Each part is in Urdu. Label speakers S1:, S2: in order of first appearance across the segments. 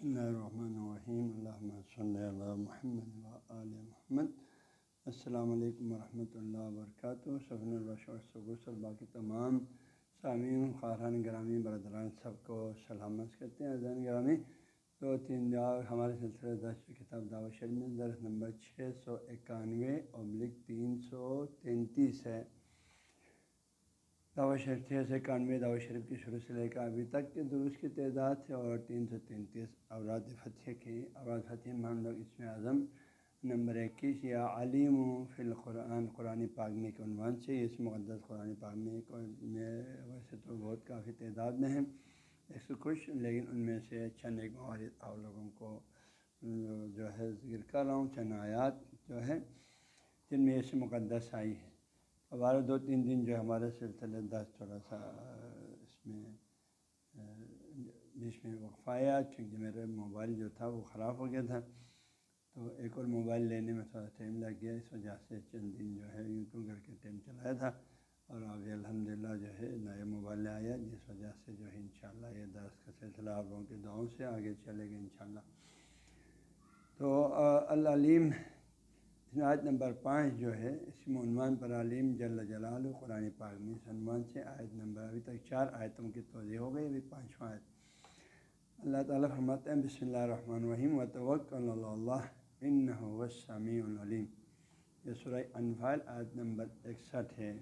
S1: بسم اللہ الرحمن الرحیم اللہ صلی اللہ محمد محمد السلام علیکم ورحمۃ اللہ وبرکاتہ صبح البشر باقی تمام سامعین خاران گرامی برادران سب کو سلامت کرتے ہیں زین گرامی دو تین ہمارے سلسلے دس کتاب دعوت شریف میں درس نمبر چھ سو اکانوے ابلک تین سو تینتیس ہے دعوت شریف چھ سو اکانوے دعوت شریف کی شروع سے لے کر ابھی تک کے درست کی تعداد ہے اور تین سو تینتیس اوراد فتح کی اوراد فتح میں ہم لوگ اس میں اعظم نمبر اکیس یا علیم فی القرآن، قرآن پاک میں کے عنوان سے، اس مقدس قرآن پاک میں ویسے تو بہت کافی تعداد میں ہیں، ایک سو کچھ، لیکن ان میں سے چند ایک موارد آپ لوگوں کو جو ہے ذکر کر رہا ہوں، چند آیات جو ہے جن میں ایسے مقدس آئی ہے۔ ہمارے دو تین دن جو ہمارے سلسلے دس تھوڑا سا، اس میں، بیچ میں وقفہ آیا، چونکہ میرے موبائل جو تھا وہ خراب ہو گیا تھا۔ تو ایک اور موبائل لینے میں تھوڑا ٹائم لگ گیا، اس وجہ سے چند دن جو ہے یوں کر کے ٹائم چلایا تھا۔ اور ابھی الحمد للہ جو ہے نئے موبائل آیا، جس وجہ سے جو ہے انشاءاللہ یہ درس کا سلسلہ آپ لوگوں کے دعاؤں سے آگے چلے گا انشاءاللہ۔ تو العلیم آیت نمبر پانچ جو ہے، اس میں عنوان پر علیم جل جلال قرآن پاک میں اس عنوان سے آیت نمبر، ابھی تک چار آیتوں کی توضیع ہو گئی، ابھی پانچواں آیت۔ اللہ تعالیٰ فرماتے ہیں، بسم اللہ الرحمن الرحیم و توق اللہ ان وسمی العلیم۔ یہ سورہ انفال آیت نمبر اکسٹھ ہے۔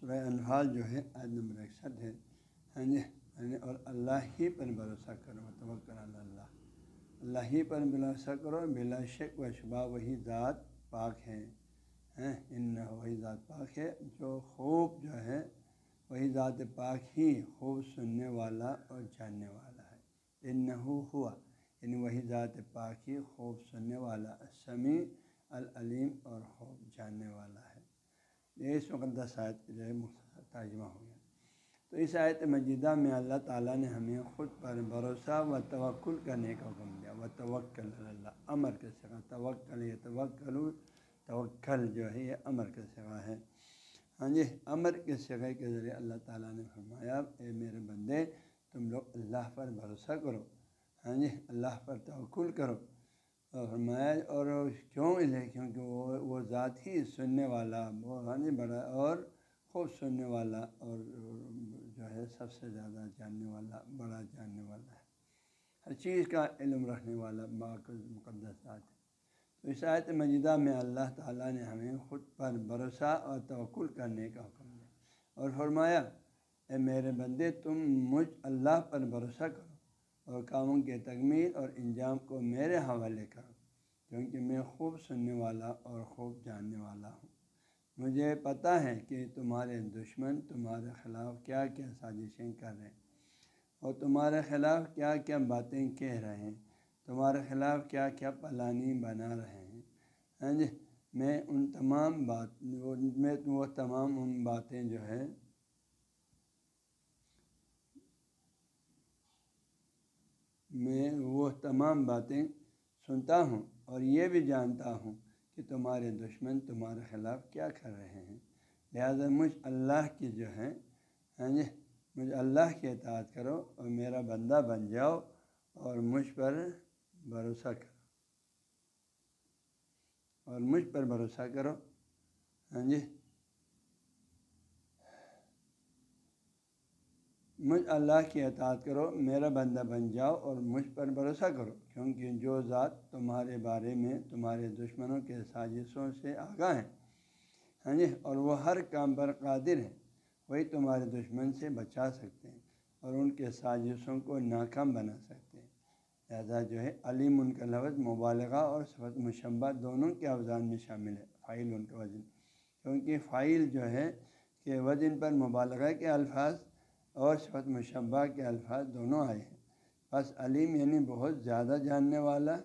S1: سورہ انفال جو ہے، آیت نمبر اکسٹھ ہے۔ ہاں جی, ہاں جی، اور اللہ ہی پر بھروسہ کرو توکل اللہ۔ اللہ ہی پر بلا کرو بلا شک و شبہ وہی ذات پاک ہے ان وہی ذات پاک ہے، جو خوب جو ہے، وہی ذات پاک ہی خوب سننے والا اور جاننے والا ہے۔ ان ہوا یعنی وہی ذات پاک ہی خوب سننے والا، سمیع، العلیم اور خوب جاننے والا ہے۔ یہ اس مقدس آیت جو ہے ترجمہ ہو گیا۔ تو اس آیت مجیدہ میں اللہ تعالیٰ نے ہمیں خود پر بھروسہ و توکل کرنے کا حکم دیا۔ و توکل اللہ امر کے سگا توکل یہ توکل توکل جو ہے یہ امر کے سگا ہے۔ ہاں جی امر کے سگے کے ذریعے اللہ تعالیٰ نے فرمایا، اے میرے بندے، تم لوگ اللہ پر بھروسہ کرو۔ ہاں جی اللہ پر توکل کرو۔ اور فرمایا، اور کیوں لے کیونکہ وہ وہ ذات ہی سننے والا، وہ ہاں جی بڑا اور خوب سننے والا اور جو ہے سب سے زیادہ جاننے والا، بڑا جاننے والا ہے۔ ہر چیز کا علم رکھنے والا مقدس ذات ہے۔ تو اس آیت مجیدہ میں اللہ تعالیٰ نے ہمیں خود پر بھروسہ اور توقل کرنے کا حکم دیا اور فرمایا، اے میرے بندے، تم مجھ اللہ پر بھروسہ کرو اور کاموں کے تکمیل اور انجام کو میرے حوالے کرو، کیونکہ میں خوب سننے والا اور خوب جاننے والا ہوں۔ مجھے پتہ ہے کہ تمہارے دشمن تمہارے خلاف کیا کیا سازشیں کر رہے ہیں اور تمہارے خلاف کیا کیا باتیں کہہ رہے ہیں، تمہارے خلاف کیا کیا پلانی بنا رہے ہیں۔ ہاں جی میں ان تمام بات، میں وہ تمام ان باتیں جو ہے میں وہ تمام باتیں سنتا ہوں اور یہ بھی جانتا ہوں کہ تمہارے دشمن، تمہارے خلاف کیا کر رہے ہیں؟ لہٰذا مجھ اللہ کی جو ہے ہاں جی مجھ اللہ کی اطاعت کرو اور میرا بندہ بن جاؤ اور مجھ پر بھروسہ کرو۔ اور مجھ پر بھروسہ کرو ہاں جی مجھ اللہ کی اطاعت کرو، میرا بندہ بن جاؤ اور مجھ پر بھروسہ کرو۔ کیونکہ جو ذات تمہارے بارے میں تمہارے دشمنوں کے سازشوں سے آگاہ ہیں ہاں جی؟ اور وہ ہر کام پر قادر ہیں، وہی تمہارے دشمن سے بچا سکتے ہیں اور ان کے سازشوں کو ناکام بنا سکتے ہیں۔ لہٰذا جو ہے، علیم ان کا لفظ مبالغہ اور صفت مشبہ دونوں کے افزان میں شامل ہے فائل ان کا وزن۔ کیونکہ فائل جو ہے کہ وزن پر مبالغہ کے الفاظ اور صفت مشبہ کے الفاظ دونوں آئے۔ ہیں بس علیم یعنی بہت زیادہ جاننے والا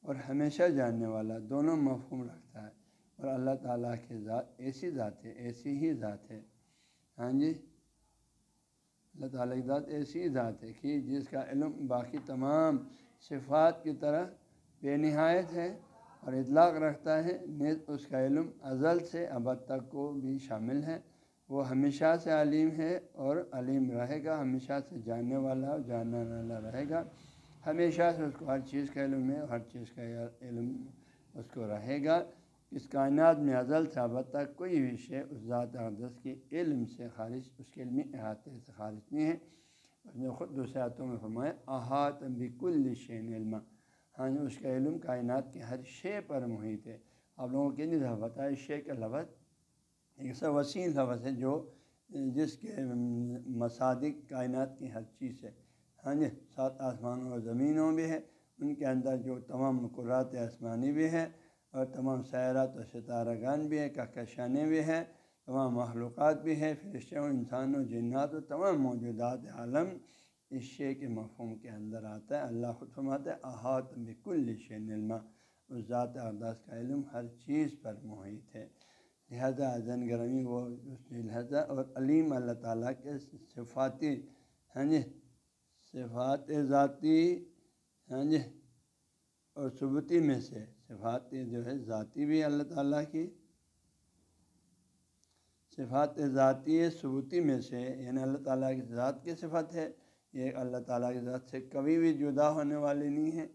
S1: اور ہمیشہ جاننے والا، دونوں مفہوم رکھتا ہے اور اللہ تعالیٰ کے ذات ایسی ذات ہے، ایسی ہی ذات ہے۔ ہاں جی؟ اللہ تعالیٰ کی ذات ایسی ذات ہے کہ جس کا علم باقی تمام صفات کی طرح بے نہایت ہے اور اطلاق رکھتا ہے، نیز اس کا علم ازل سے ابد تک کو بھی شامل ہے۔ وہ ہمیشہ سے علیم ہے اور علیم رہے گا، ہمیشہ سے جاننے والا اور جاننے والا رہے گا۔ ہمیشہ سے اس کو ہر چیز کا علم ہے، ہر چیز کا علم اس کو رہے گا۔ اس کائنات میں ازل سے اب تک کوئی بھی شے اس ذات اقدس کے علم سے خارج اس کے علمی احاطے سے خارج نہیں ہے۔ اس نے خود دوسرے ہاتھوں میں فرمایا احاط بکل شین علم ہاں جی، اس کا علم کائنات کے ہر شے پر محیط ہے۔ آپ لوگوں کے لیے بتایا شے کا لفظ ایک سا وسیع لفظ ہے جو، جس کے مصادق کائنات کی ہر چیز ہے۔ ہاں جی سات آسمانوں اور زمینوں بھی ہے ان کے اندر جو تمام مقررات آسمانی بھی ہے اور تمام سیارات و ستارہ گان بھی ہیں کہکشانیں بھی ہیں، تمام معلومات بھی ہیں فرشتوں انسانوں جنات و تمام موجودات عالم اس شے کے مفہوم کے اندر آتا ہے۔ اللہ خود فرماتا ہے احاط بکل شین علما اس ذات ارداز کا علم ہر چیز پر محیط ہے۔ لہذا زن گرمی وہ لہذا اور علیم اللہ تعالیٰ کے صفاتی ہاں جی صفات ذاتی ہاں جی اور ثبوتی میں سے صفات جو ہے ذاتی بھی اللہ تعالیٰ کی، صفات ذاتی، ثبوتی میں سے یعنی اللہ تعالیٰ کی ذات کی صفت ہے، یہ اللہ تعالیٰ کی ذات سے کبھی بھی جدا ہونے والی نہیں ہے۔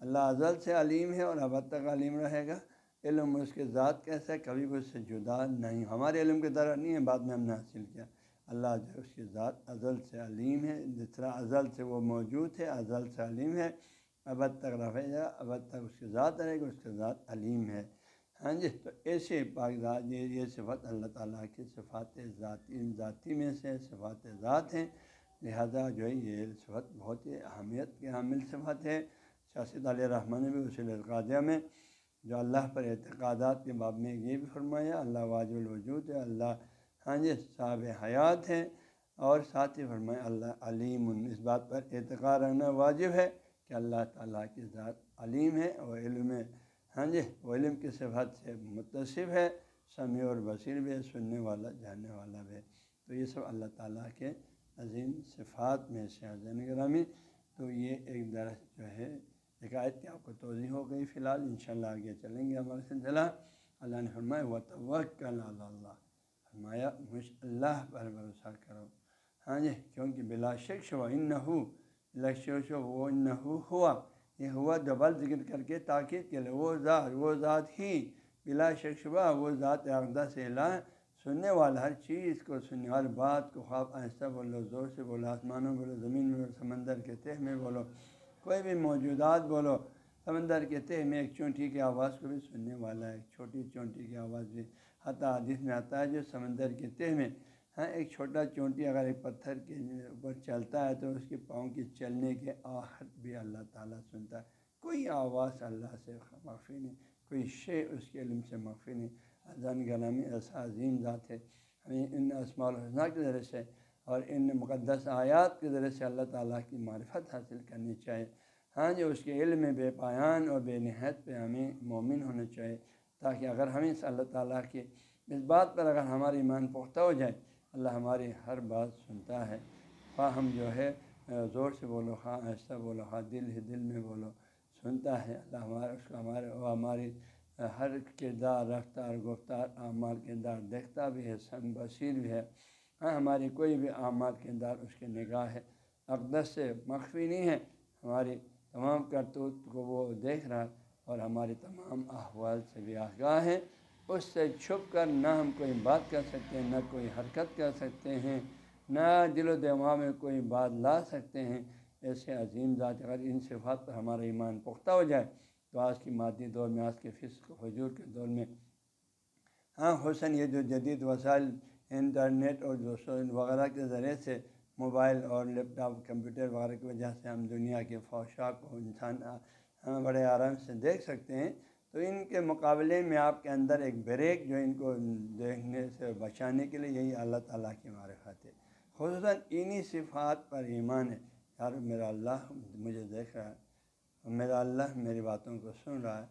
S1: اللہ ازل سے علیم ہے اور اب تک علیم رہے گا۔ علم اس کے ذات کیسا ہے، کبھی بھی اس سے جدا نہیں۔ ہمارے علم کے طرح نہیں ہے، بعد میں ہم نے حاصل کیا۔ اللہ جو اس کی ذات ازل سے علیم ہے۔ جس طرح ازل سے وہ موجود ہے، ازل سے علیم ہے۔ ابد تک رفے گا ابد تک اس کی ذات رہے گا اس کی ذات علیم ہے۔ ہاں جی تو ایسے ذات یہ یہ صفت اللہ تعالیٰ کی صفات ذاتی ذاتی میں سے صفات ذات ہیں۔ لہذا جو ہے، یہ صفت بہت ہی اہمیت کی حامل صفت ہے۔ شاست علیہ رحمٰن بھی اصول القادیہ میں جو اللہ پر اعتقادات کے باب میں یہ بھی فرمایا، اللہ واج الوجود ہے، اللہ ہاں جی صاحب حیات ہیں اور ساتھ ہی فرمائے اللہ علیم، اس بات پر اعتقاد رہنا واجب ہے کہ اللہ تعالیٰ کی ذات علیم ہے اور علم ہاں جی وہ علم کی صفات سے متصف ہے، سمیع اور بصیر بھی ہے، سننے والا، جاننے والا بھی ہے۔ تو یہ سب اللہ تعالیٰ کے عظیم صفات میں سے عظیم گرامی تو یہ ایک درخت جو ہے ایک آیت کی آپ کو توضیع ہو گئی، فی الحال ان شاء اللہ آگے چلیں گے ہمارے سلسلہ۔ اللہ نے فرمایا و توکل اللہ فرمایا، مجھ اللہ پر بھروسہ کرو۔ ہاں جی کیونکہ بلا شخص و ان نہ ہو لکش وہ نہ ہوا۔ یہ ہوا ڈبل ذکر کر کے تاکید کے لیے، وہ ذات وہ ذات ہی۔ بلا شخصبہ وہ ذات عقدہ سے لا سننے والا ہر چیز کو سننے، ہر بات کو خواب آہستہ بولو، زور سے بولو، آسمانوں بولو، زمین میں بولو، سمندر کے تہ میں بولو۔ کوئی بھی موجودات بولو، سمندر کے تہ میں ایک چونٹی کی آواز کو بھی سننے والا ہے، ایک چھوٹی چونٹی کی آواز بھی۔ حتیٰ جس میں آتا ہے جو سمندر کے تہ میں ہاں ایک چھوٹا چونٹی اگر ایک پتھر کے اوپر چلتا ہے تو اس کے پاؤں کی چلنے کے آہٹ بھی اللہ تعالیٰ سنتا ہے۔ کوئی آواز اللہ سے مخفی نہیں، کوئی شے اس کے علم سے مخفی نہیں۔ اذان گلامی ایسا عظیم ذات ہے۔ ہمیں ان اسماع الحسنہ کے ذریعے سے اور ان مقدس آیات کے ذریعے سے اللہ تعالیٰ کی معرفت حاصل کرنی چاہیے۔ ہاں جو اس کے علم میں بے پایان اور بے نہایت پہ ہمیں مومن ہونا چاہیے تاکہ اگر ہمیں اللہ تعالیٰ کے اس بات پر اگر ہماری ایمان پختہ ہو جائے، اللہ ہماری ہر بات سنتا ہے۔ خواہ ہم جو ہے زور سے بولو، خواہ ایسا بولو، خواہ دل ہی دل میں بولو، سنتا ہے۔ اللہ ہمارا، اس کو ہمارے وہ ہماری ہر کردار، رفتار، گفتار، اعمال، کردار، دیکھتا بھی ہے سن بصیر بھی ہے۔ ہاں، ہماری کوئی بھی اعمال کردار اس کے نگاہ ہے۔ اقدس سے مخفی نہیں ہے، ہماری تمام کرتوت کو وہ دیکھ رہا اور ہماری تمام احوال سے بھی آگاہ ہے۔ اس سے چھپ کر نہ ہم کوئی بات کر سکتے ہیں نہ کوئی حرکت کر سکتے ہیں، نہ دل و دماغ میں کوئی بات لا سکتے ہیں۔ ایسے عظیم ذات اگر ان صفات پر ہمارا ایمان پختہ ہو جائے، تو آج کی مادی دور میں، آج کے فسق حجور کے دور میں ہاں حسن یہ جو جدید وسائل انٹرنیٹ اور دوستوں وغیرہ کے ذریعے سے موبائل اور لیپ ٹاپ، کمپیوٹر وغیرہ کی وجہ سے ہم دنیا کے فوشا کو انسان بڑے آرام سے دیکھ سکتے ہیں۔ تو ان کے مقابلے میں آپ کے اندر ایک بریک جو ان کو دیکھنے سے بچانے کے لیے یہی اللہ تعالیٰ کی معرفت ہے۔ خصوصاً انہی صفات پر ایمان ہے۔ یار، میرا اللہ مجھے دیکھ رہا ہے، میرا اللہ میری باتوں کو سن رہا ہے۔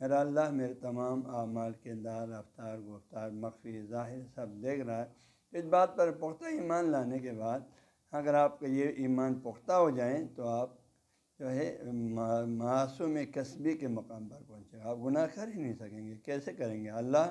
S1: میرا اللہ میرے تمام اعمال کردار رفتار، گفتار، مخفی، ظاہر سب دیکھ رہا ہے۔ اس بات پر پختہ ایمان لانے کے بعد اگر آپ کا یہ ایمان پختہ ہو جائیں تو آپ جو ہے معصوم قصبی کے مقام پر پہنچے۔ آپ گناہ کر ہی نہیں سکیں گے۔ کیسے کریں گے؟ اللہ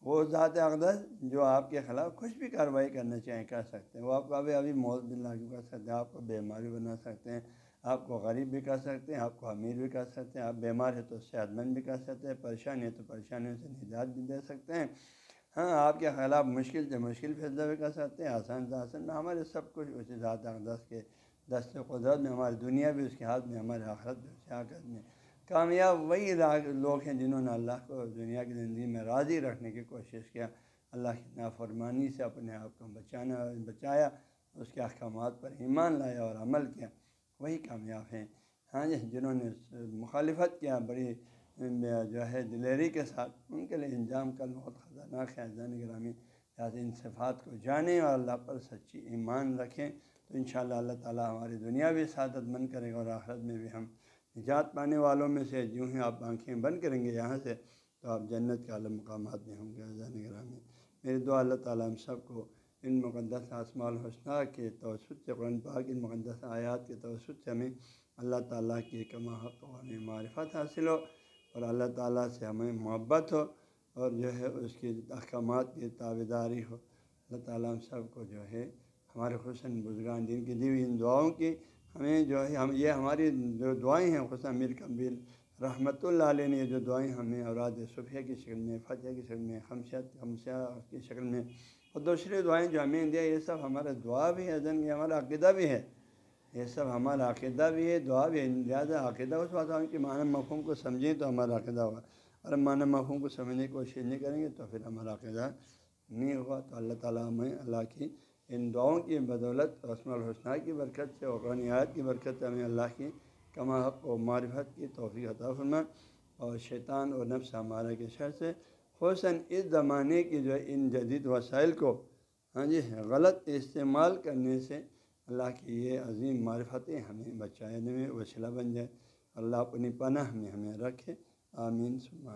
S1: وہ ذات اقدس جو آپ کے خلاف کچھ بھی کارروائی کرنا چاہیں کر سکتے ہیں۔ وہ آپ کو ابھی ابھی موت بھی لاگو کر سکتے ہیں آپ کو بیماری بنا سکتے ہیں۔ آپ کو غریب بھی کر سکتے ہیں، آپ کو امیر بھی کر سکتے ہیں، آپ بیمار ہے تو صحت مند بھی کر سکتے ہیں پریشانی ہے تو پریشانیوں سے نجات بھی دے سکتے ہیں۔ ہاں آپ کے خلاف مشکل سے مشکل فیصلہ بھی کر سکتے ہیں، آسان سے آسان میں ہمارے سب کچھ اسی ذات اقدس کے دست قدرت میں، ہماری دنیا بھی اس کے ہاتھ میں ہمارے آخرت بھی اس کے آخرت میں۔ کامیاب وہی لوگ ہیں جنہوں نے اللہ کو دنیا کی زندگی میں راضی رکھنے کی کوشش کیا۔ اللہ کی نافرمانی سے اپنے آپ کو بچانا، بچایا، اس کے احکامات پر ایمان لایا اور عمل کیا۔ وہی کامیاب ہیں۔ ہاں جی جنہوں نے مخالفت کیا، بڑی جو ہے دلیری کے ساتھ ان کے لیے انجام کل بہت خطرناک ہے۔ زین گرامی لہٰذا ان صفات کو جانیں اور اللہ پر سچی ایمان رکھیں تو انشاءاللہ اللہ تعالیٰ ہماری دنیا بھی سعادت بند کرے گا اور آخرت میں بھی ہم نجات پانے والوں میں سے جو ہی آپ آنکھیں بند کریں گے یہاں سے تو آپ جنت کے عالم مقامات میں ہوں گے۔ زین گرامی میرے دعا اللہ تعالیٰ ہم سب کو ان مقدس آسماء الحسنہ کے توسط سے، قرآن پاک ان مقدس آیات کے توسط سے ہمیں اللہ تعالیٰ کی کما حق و ہمیں معرفت حاصل ہو اور اللہ تعالیٰ سے ہمیں محبت ہو اور جو ہے اس کی احکامات کی تابے داری ہو۔ اللہ تعالیٰ ہم سب کو جو ہے ہمارے حسن بزرگان دین کی دی ہوئی ان دعاؤں کی ہمیں جو ہے ہم، یہ ہماری جو دعائیں ہیں، حسن امیر کبیر رحمۃ اللہ علیہ نے یہ جو دعائیں ہمیں، اوراد صبح کی شکل میں فتح کی شکل میں خمشت خمسہ کی شکل میں اور دوسری دعائیں جو ہمیں دیا یہ سب ہمارا دعا بھی ہے زن یہ ہمارا عقیدہ بھی ہے۔ یہ سب ہمارا عقیدہ بھی ہے، دعا بھی ہے۔ لہٰذا عقیدہ، اس بات کہ معنی مفہوم کو سمجھیں تو ہمارا عقیدہ ہوگا۔ اور معنی مفہوم کو سمجھنے کی کوشش نہیں کریں گے تو پھر ہمارا عقیدہ نہیں ہوگا۔ تو اللہ تعالیٰ ہمیں، اللہ کی ان دعاؤں کی بدولت رسم الحسنہ کی برکت سے اور قرآنیات کی برکت سے ہمیں اللہ کی کما حق و معرفت کی توفیق عطا فرما اور شیطان اور نفس ہمارا کے شہر سے حسن، اس زمانے کی جو ہے ان جدید وسائل کو ہاں جی غلط استعمال کرنے سے اللہ کی یہ عظیم معرفتیں ہمیں بچانے میں وسیلہ بن جائے۔ اللہ اپنی پناہ میں ہمیں رکھے۔ آمین۔ سما